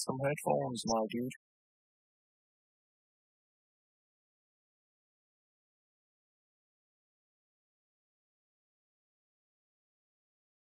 some headphones, my dude.